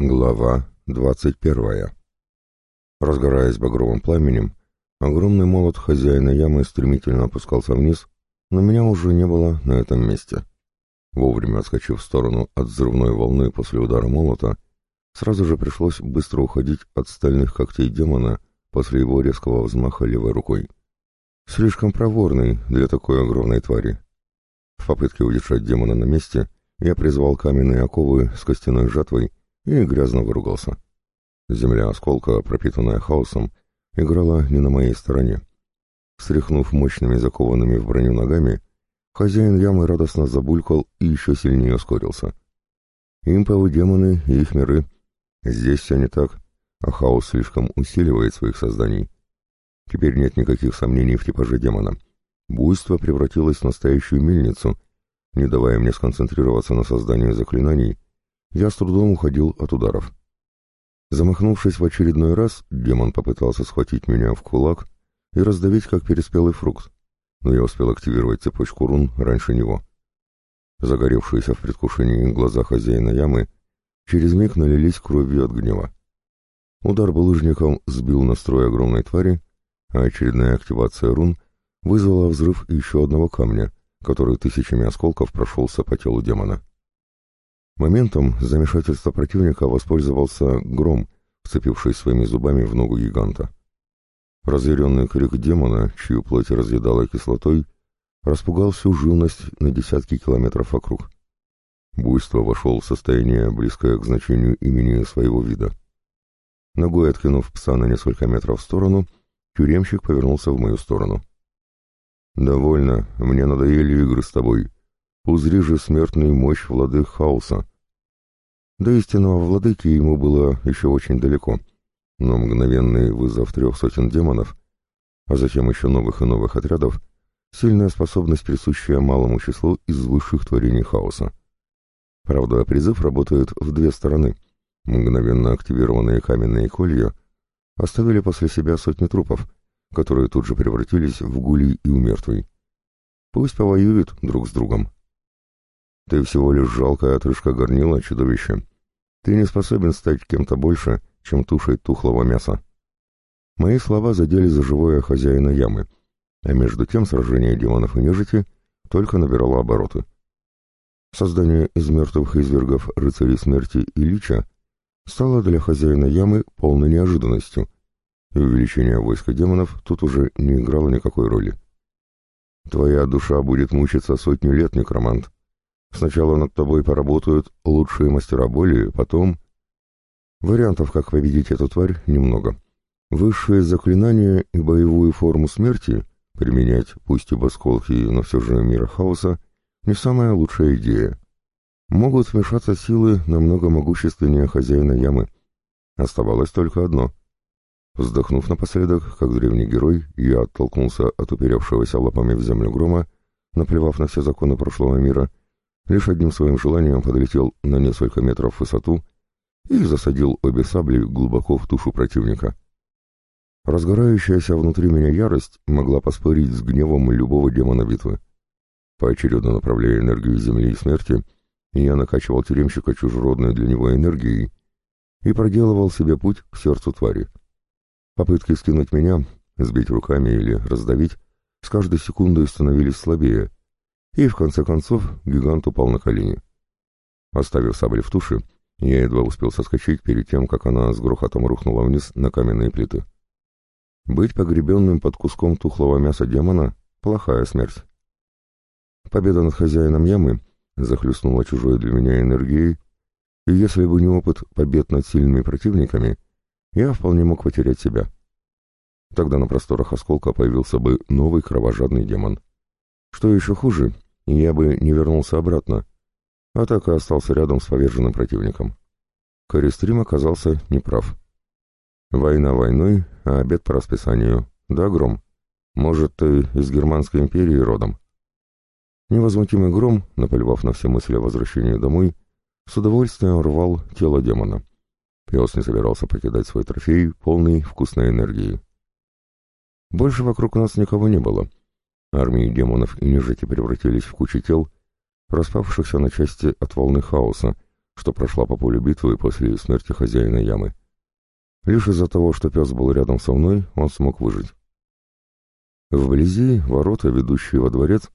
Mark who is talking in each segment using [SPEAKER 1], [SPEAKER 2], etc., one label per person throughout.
[SPEAKER 1] Глава двадцать первая. Разгораясь багровым пламенем, огромный молот хозяина ямы стремительно опускался вниз, но меня уже не было на этом месте. Вовремя отскочив в сторону от взрывной волны после удара молота, сразу же пришлось быстро уходить от стальных когтей демона после его резкого взмаха левой рукой. Слишком проворный для такой огромной твари. В попытке удержать демона на месте я призвал каменные оковы с костяной жатвой и грязно выругался. Земля осколка, пропитанная хаосом, играла не на моей стороне. Встряхнув мощными закованными в броню ногами, хозяин ямы радостно забулькал и еще сильнее ускорился. Имповы демоны и их миры. Здесь все не так, а хаос слишком усиливает своих созданий. Теперь нет никаких сомнений в типаже демона. Буйство превратилось в настоящую мельницу, не давая мне сконцентрироваться на создании заклинаний я с трудом уходил от ударов. Замахнувшись в очередной раз, демон попытался схватить меня в кулак и раздавить, как переспелый фрукт, но я успел активировать цепочку рун раньше него. Загоревшиеся в предвкушении глаза хозяина ямы через миг налились кровью от гнева. Удар булыжником сбил настрой огромной твари, а очередная активация рун вызвала взрыв еще одного камня, который тысячами осколков прошелся по телу демона. Моментом замешательства противника воспользовался гром, вцепившись своими зубами в ногу гиганта. Разъяренный крик демона, чью плоть разъедала кислотой, распугал всю живность на десятки километров вокруг. Буйство вошел в состояние, близкое к значению имени своего вида. Ногой откинув пса на несколько метров в сторону, тюремщик повернулся в мою сторону. «Довольно, мне надоели игры с тобой. Узри же смертную мощь владык хаоса. До истинного владыки ему было еще очень далеко, но мгновенный вызов трех сотен демонов, а затем еще новых и новых отрядов, сильная способность, присущая малому числу из высших творений хаоса. Правда, призыв работает в две стороны. Мгновенно активированные каменные колья оставили после себя сотни трупов, которые тут же превратились в гулей и умертвий. Пусть повоюют друг с другом. Ты всего лишь жалкая отрыжка горнила, чудовище. Ты не способен стать кем-то больше, чем тушей тухлого мяса. Мои слова задели за живое хозяина ямы, а между тем сражение демонов и нежити только набирало обороты. Создание из мертвых извергов рыцарей смерти и лича стало для хозяина ямы полной неожиданностью, и увеличение войска демонов тут уже не играло никакой роли. Твоя душа будет мучиться сотню лет, некромант, Сначала над тобой поработают лучшие мастера боли, потом... Вариантов, как победить эту тварь, немного. Высшие заклинания и боевую форму смерти применять, пусть и в осколки, но все же мира хаоса, не самая лучшая идея. Могут смешаться силы намного могущественнее хозяина ямы. Оставалось только одно. Вздохнув напоследок, как древний герой, я оттолкнулся от уперевшегося лапами в землю грома, наплевав на все законы прошлого мира, лишь одним своим желанием подлетел на несколько метров в высоту и засадил обе сабли глубоко в тушу противника. Разгорающаяся внутри меня ярость могла поспорить с гневом любого демона битвы. Поочередно направляя энергию земли и смерти, я накачивал тюремщика чужеродной для него энергией и проделывал себе путь к сердцу твари. Попытки скинуть меня, сбить руками или раздавить, с каждой секундой становились слабее, и в конце концов гигант упал на колени. Оставив сабли в туше, я едва успел соскочить перед тем, как она с грохотом рухнула вниз на каменные плиты. Быть погребенным под куском тухлого мяса демона — плохая смерть. Победа над хозяином ямы захлестнула чужой для меня энергией, и если бы не опыт побед над сильными противниками, я вполне мог потерять себя. Тогда на просторах осколка появился бы новый кровожадный демон. Что еще хуже, я бы не вернулся обратно, а так и остался рядом с поверженным противником. Користрим оказался неправ. Война войной, а обед по расписанию. Да, Гром? Может, ты из Германской империи родом? Невозмутимый Гром, наплевав на все мысли о возвращении домой, с удовольствием рвал тело демона. Пес не собирался покидать свой трофей, полный вкусной энергии. Больше вокруг нас никого не было, Армии демонов и нежити превратились в кучи тел, распавшихся на части от волны хаоса, что прошла по полю битвы после смерти хозяина ямы. Лишь из-за того, что пес был рядом со мной, он смог выжить. Вблизи ворота, ведущие во дворец,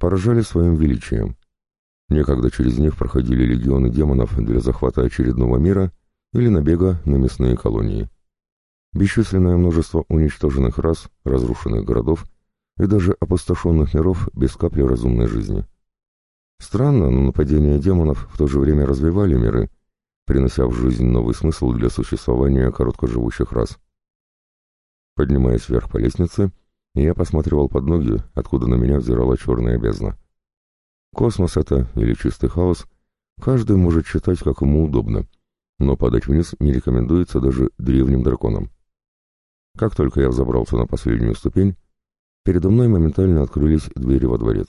[SPEAKER 1] поражали своим величием. Некогда через них проходили легионы демонов для захвата очередного мира или набега на мясные колонии. Бесчисленное множество уничтоженных рас, разрушенных городов и даже опустошенных миров без капли разумной жизни. Странно, но нападения демонов в то же время развивали миры, принося в жизнь новый смысл для существования короткоживущих рас. Поднимаясь вверх по лестнице, я посматривал под ноги, откуда на меня взирала черная бездна. Космос это или чистый хаос, каждый может считать, как ему удобно, но падать вниз не рекомендуется даже древним драконам. Как только я взобрался на последнюю ступень, передо мной моментально открылись двери во дворец.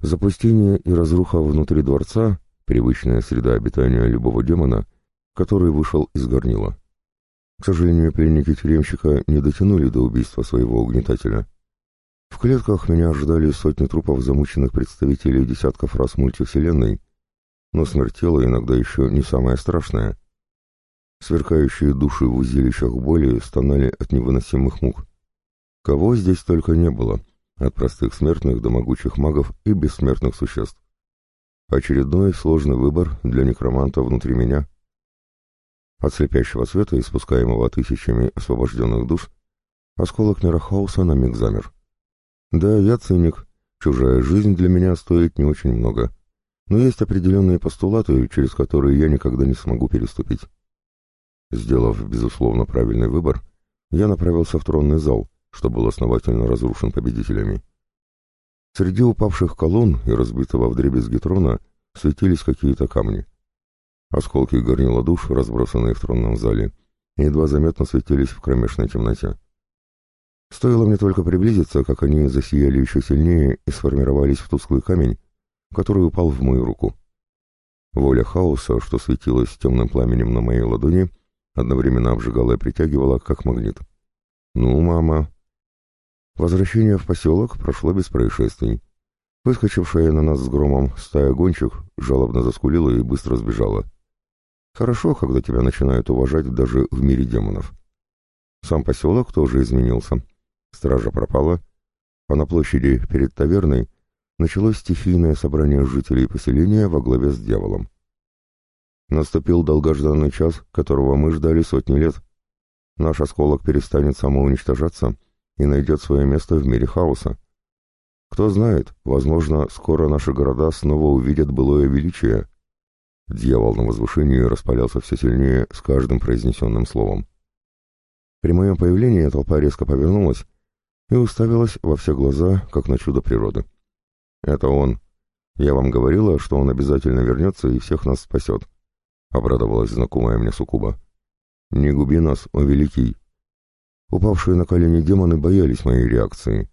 [SPEAKER 1] Запустение и разруха внутри дворца — привычная среда обитания любого демона, который вышел из горнила. К сожалению, пленники тюремщика не дотянули до убийства своего угнетателя. В клетках меня ожидали сотни трупов замученных представителей десятков раз мультивселенной, но смерть тела иногда еще не самое страшное. Сверкающие души в узилищах боли стонали от невыносимых мук. Кого здесь только не было, от простых смертных до могучих магов и бессмертных существ. Очередной сложный выбор для некроманта внутри меня. От слепящего света, испускаемого тысячами освобожденных душ, осколок мира хаоса на миг замер. Да, я циник, чужая жизнь для меня стоит не очень много, но есть определенные постулаты, через которые я никогда не смогу переступить. Сделав, безусловно, правильный выбор, я направился в тронный зал, что был основательно разрушен победителями. Среди упавших колонн и разбитого вдребезги трона светились какие-то камни. Осколки горнила душ, разбросанные в тронном зале, едва заметно светились в кромешной темноте. Стоило мне только приблизиться, как они засияли еще сильнее и сформировались в тусклый камень, который упал в мою руку. Воля хаоса, что светилась темным пламенем на моей ладони, одновременно обжигала и притягивала, как магнит. «Ну, мама, Возвращение в поселок прошло без происшествий. Выскочившая на нас с громом стая гонщик жалобно заскулила и быстро сбежала. Хорошо, когда тебя начинают уважать даже в мире демонов. Сам поселок тоже изменился. Стража пропала, а на площади перед таверной началось стихийное собрание жителей поселения во главе с дьяволом. Наступил долгожданный час, которого мы ждали сотни лет. Наш осколок перестанет самоуничтожаться — и найдет свое место в мире хаоса. Кто знает, возможно, скоро наши города снова увидят былое величие. Дьявол на возвышении распалялся все сильнее с каждым произнесенным словом. При моем появлении толпа резко повернулась и уставилась во все глаза, как на чудо природы. «Это он. Я вам говорила, что он обязательно вернется и всех нас спасет», — обрадовалась знакомая мне Сукуба. «Не губи нас, о великий, Упавшие на колени демоны боялись моей реакции.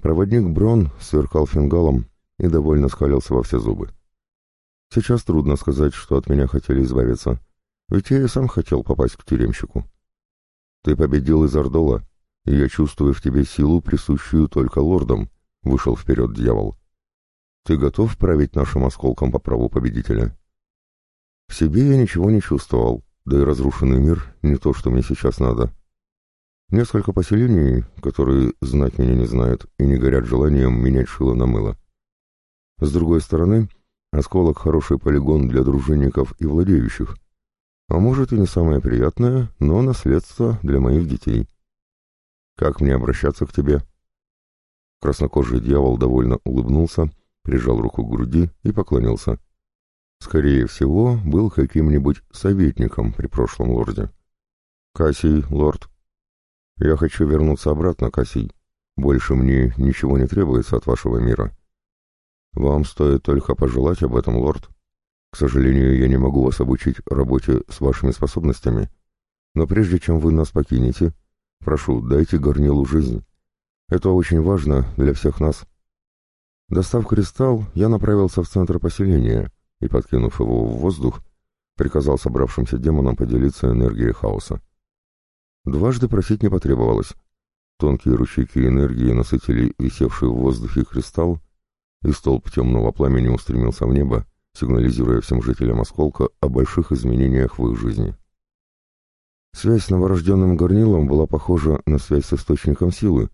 [SPEAKER 1] Проводник Брон сверкал фингалом и довольно скалился во все зубы. Сейчас трудно сказать, что от меня хотели избавиться, ведь я и сам хотел попасть к тюремщику. Ты победил из Ордола, и я чувствую в тебе силу, присущую только лордам, — вышел вперед дьявол. Ты готов править нашим осколком по праву победителя? В себе я ничего не чувствовал, да и разрушенный мир — не то, что мне сейчас надо. Несколько поселений, которые знать меня не знают и не горят желанием менять шило на мыло. С другой стороны, осколок — хороший полигон для дружинников и владеющих. А может и не самое приятное, но наследство для моих детей. Как мне обращаться к тебе? Краснокожий дьявол довольно улыбнулся, прижал руку к груди и поклонился. Скорее всего, был каким-нибудь советником при прошлом лорде. Кассий, лорд, я хочу вернуться обратно, Кассий. Больше мне ничего не требуется от вашего мира. Вам стоит только пожелать об этом, лорд. К сожалению, я не могу вас обучить работе с вашими способностями. Но прежде чем вы нас покинете, прошу, дайте горнилу жизнь. Это очень важно для всех нас. Достав кристалл, я направился в центр поселения и, подкинув его в воздух, приказал собравшимся демонам поделиться энергией хаоса. Дважды просить не потребовалось. Тонкие ручейки энергии насытили висевший в воздухе кристалл, и столб темного пламени устремился в небо, сигнализируя всем жителям осколка о больших изменениях в их жизни. Связь с новорожденным горнилом была похожа на связь с источником силы,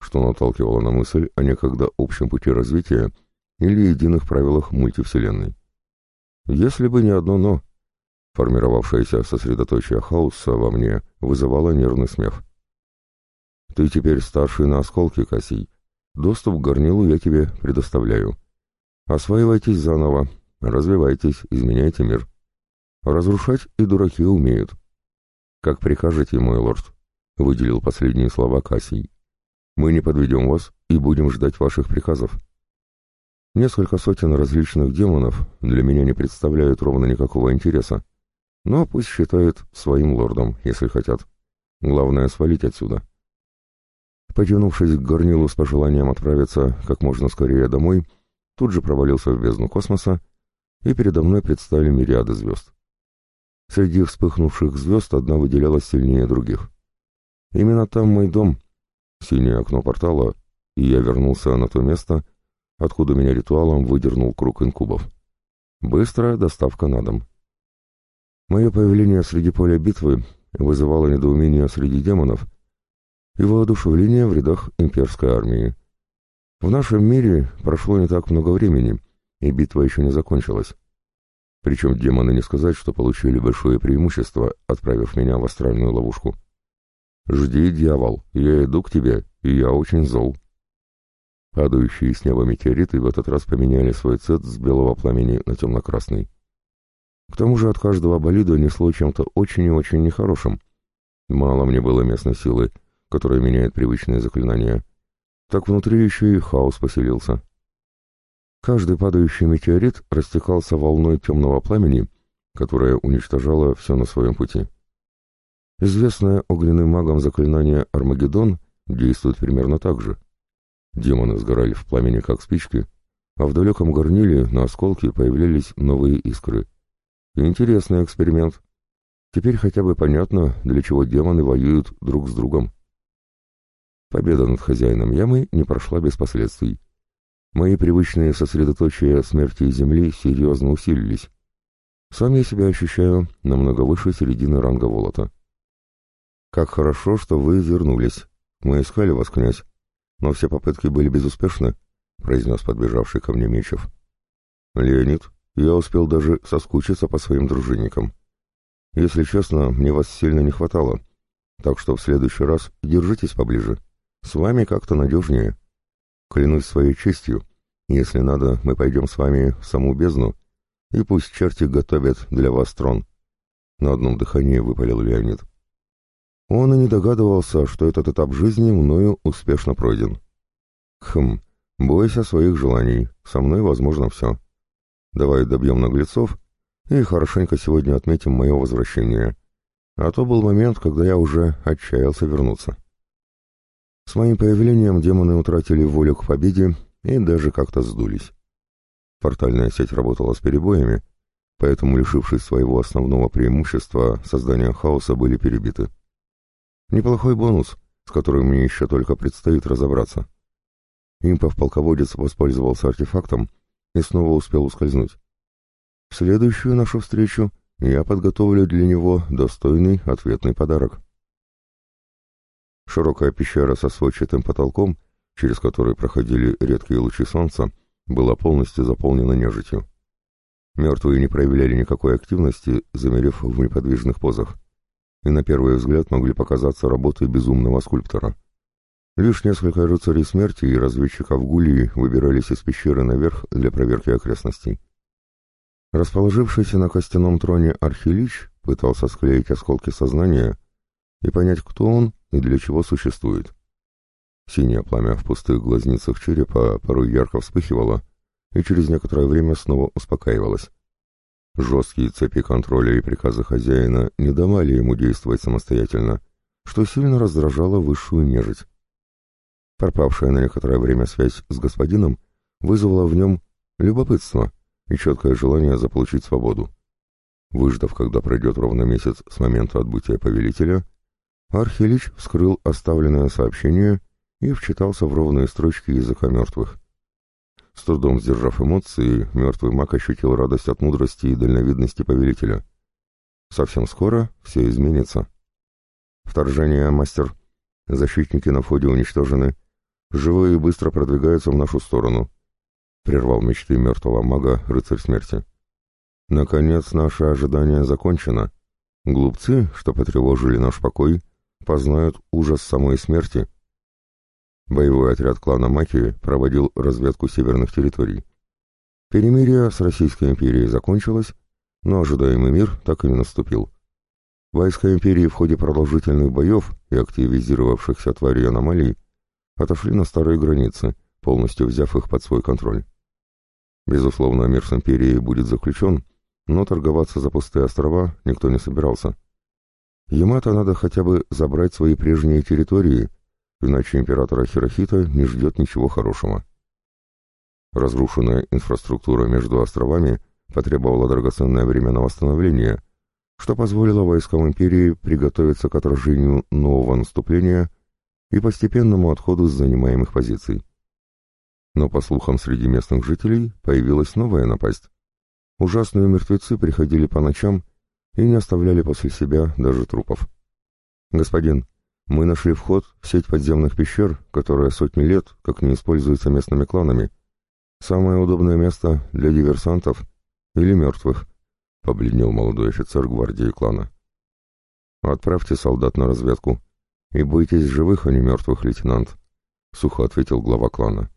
[SPEAKER 1] что наталкивало на мысль о некогда общем пути развития или единых правилах мультивселенной. Если бы не одно «но», формировавшееся сосредоточие хаоса во мне вызывало нервный смех. «Ты теперь старший на осколке, Кассий. Доступ к горнилу я тебе предоставляю. Осваивайтесь заново, развивайтесь, изменяйте мир. Разрушать и дураки умеют». «Как прикажете, мой лорд», — выделил последние слова Кассий. «Мы не подведем вас и будем ждать ваших приказов». Несколько сотен различных демонов для меня не представляют ровно никакого интереса. Но пусть считают своим лордом, если хотят. Главное — свалить отсюда. Потянувшись к горнилу с пожеланием отправиться как можно скорее домой, тут же провалился в бездну космоса, и передо мной предстали мириады звезд. Среди вспыхнувших звезд одна выделялась сильнее других. Именно там мой дом, синее окно портала, и я вернулся на то место, откуда меня ритуалом выдернул круг инкубов. Быстрая доставка на дом. Мое появление среди поля битвы вызывало недоумение среди демонов и воодушевление в рядах имперской армии. В нашем мире прошло не так много времени, и битва еще не закончилась. Причем демоны не сказать, что получили большое преимущество, отправив меня в астральную ловушку. «Жди, дьявол, я иду к тебе, и я очень зол». Падающие с неба метеориты в этот раз поменяли свой цвет с белого пламени на темно-красный. К тому же от каждого болида несло чем-то очень и очень нехорошим. Мало мне было местной силы, которая меняет привычные заклинания. Так внутри еще и хаос поселился. Каждый падающий метеорит растекался волной темного пламени, которое уничтожало все на своем пути. Известное огненным магом заклинание «Армагеддон» действует примерно так же. Демоны сгорали в пламени, как спички, а в далеком горниле на осколке появлялись новые искры. Интересный эксперимент. Теперь хотя бы понятно, для чего демоны воюют друг с другом. Победа над хозяином ямы не прошла без последствий. Мои привычные сосредоточия смерти Земли серьезно усилились. Сам я себя ощущаю намного выше середины ранга Волота. «Как хорошо, что вы вернулись. Мы искали вас, князь, но все попытки были безуспешны», — произнес подбежавший ко мне Мечев. «Леонид, я успел даже соскучиться по своим дружинникам. Если честно, мне вас сильно не хватало, так что в следующий раз держитесь поближе. С вами как-то надежнее». Клянусь своей честью, если надо, мы пойдем с вами в саму бездну, и пусть черти готовят для вас трон. На одном дыхании выпалил Леонид. Он и не догадывался, что этот этап жизни мною успешно пройден. Хм, бойся своих желаний, со мной возможно все. Давай добьем наглецов и хорошенько сегодня отметим мое возвращение. А то был момент, когда я уже отчаялся вернуться. С моим появлением демоны утратили волю к победе и даже как-то сдулись. Портальная сеть работала с перебоями, поэтому, лишившись своего основного преимущества, создания хаоса были перебиты. Неплохой бонус, с которым мне еще только предстоит разобраться. Импов-полководец воспользовался артефактом и снова успел ускользнуть. В следующую нашу встречу я подготовлю для него достойный ответный подарок. Широкая пещера со сводчатым потолком, через который проходили редкие лучи солнца, была полностью заполнена нежитью. Мертвые не проявляли никакой активности, замерев в неподвижных позах, и на первый взгляд могли показаться работой безумного скульптора. Лишь несколько рыцарей смерти и разведчиков Гулии выбирались из пещеры наверх для проверки окрестностей. Расположившийся на костяном троне Архилич пытался склеить осколки сознания и понять, кто он и для чего существует. Синее пламя в пустых глазницах черепа порой ярко вспыхивало и через некоторое время снова успокаивалось. Жесткие цепи контроля и приказы хозяина не давали ему действовать самостоятельно, что сильно раздражало высшую нежить. Пропавшая на некоторое время связь с господином вызвала в нем любопытство и четкое желание заполучить свободу. Выждав, когда пройдет ровно месяц с момента отбытия повелителя, Архилич вскрыл оставленное сообщение и вчитался в ровные строчки языка мертвых. С трудом сдержав эмоции, мертвый маг ощутил радость от мудрости и дальновидности повелителя. Совсем скоро все изменится. Вторжение, мастер. Защитники на входе уничтожены. Живые быстро продвигаются в нашу сторону. Прервал мечты мертвого мага рыцарь смерти. Наконец, наше ожидание закончено. Глупцы, что потревожили наш покой, познают ужас самой смерти. Боевой отряд клана Маки проводил разведку северных территорий. Перемирие с Российской империей закончилось, но ожидаемый мир так и не наступил. Войска империи в ходе продолжительных боев и активизировавшихся тварей аномалий отошли на старые границы, полностью взяв их под свой контроль. Безусловно, мир с империей будет заключен, но торговаться за пустые острова никто не собирался. Ямато надо хотя бы забрать свои прежние территории, иначе императора Хирохита не ждет ничего хорошего. Разрушенная инфраструктура между островами потребовала драгоценное время на восстановление, что позволило войскам империи приготовиться к отражению нового наступления и постепенному отходу с занимаемых позиций. Но, по слухам среди местных жителей, появилась новая напасть. Ужасные мертвецы приходили по ночам и не оставляли после себя даже трупов. «Господин, мы нашли вход в сеть подземных пещер, которая сотни лет как не используется местными кланами. Самое удобное место для диверсантов или мертвых», — побледнел молодой офицер гвардии клана. «Отправьте солдат на разведку. И бойтесь живых, а не мертвых, лейтенант», — сухо ответил глава клана.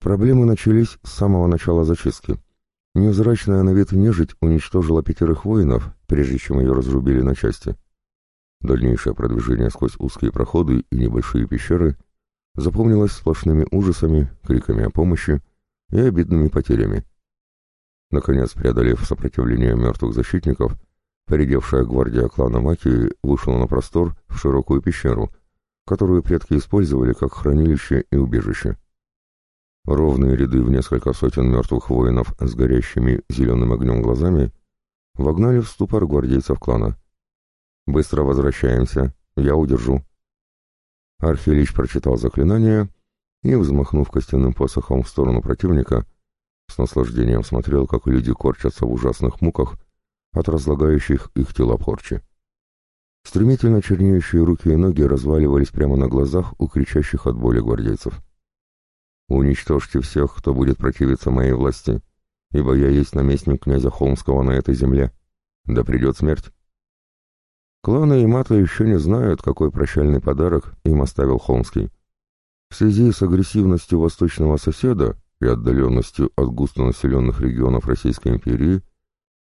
[SPEAKER 1] Проблемы начались с самого начала зачистки. Невзрачная на вид нежить уничтожила пятерых воинов, прежде чем ее разрубили на части. Дальнейшее продвижение сквозь узкие проходы и небольшие пещеры запомнилось сплошными ужасами, криками о помощи и обидными потерями. Наконец, преодолев сопротивление мертвых защитников, поредевшая гвардия клана Маки вышла на простор в широкую пещеру, которую предки использовали как хранилище и убежище. Ровные ряды в несколько сотен мертвых воинов с горящими зеленым огнем глазами вогнали в ступор гвардейцев клана. «Быстро возвращаемся, я удержу». Архилич прочитал заклинание и, взмахнув костяным посохом в сторону противника, с наслаждением смотрел, как люди корчатся в ужасных муках от разлагающих их тела порчи. Стремительно чернеющие руки и ноги разваливались прямо на глазах у кричащих от боли гвардейцев. Уничтожьте всех, кто будет противиться моей власти, ибо я есть наместник князя Холмского на этой земле. Да придет смерть. Кланы и мата еще не знают, какой прощальный подарок им оставил Холмский. В связи с агрессивностью восточного соседа и отдаленностью от густонаселенных регионов Российской империи,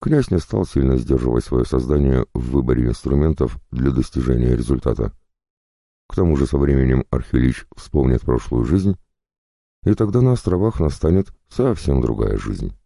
[SPEAKER 1] князь не стал сильно сдерживать свое создание в выборе инструментов для достижения результата. К тому же со временем Архилич вспомнит прошлую жизнь и тогда на островах настанет совсем другая жизнь.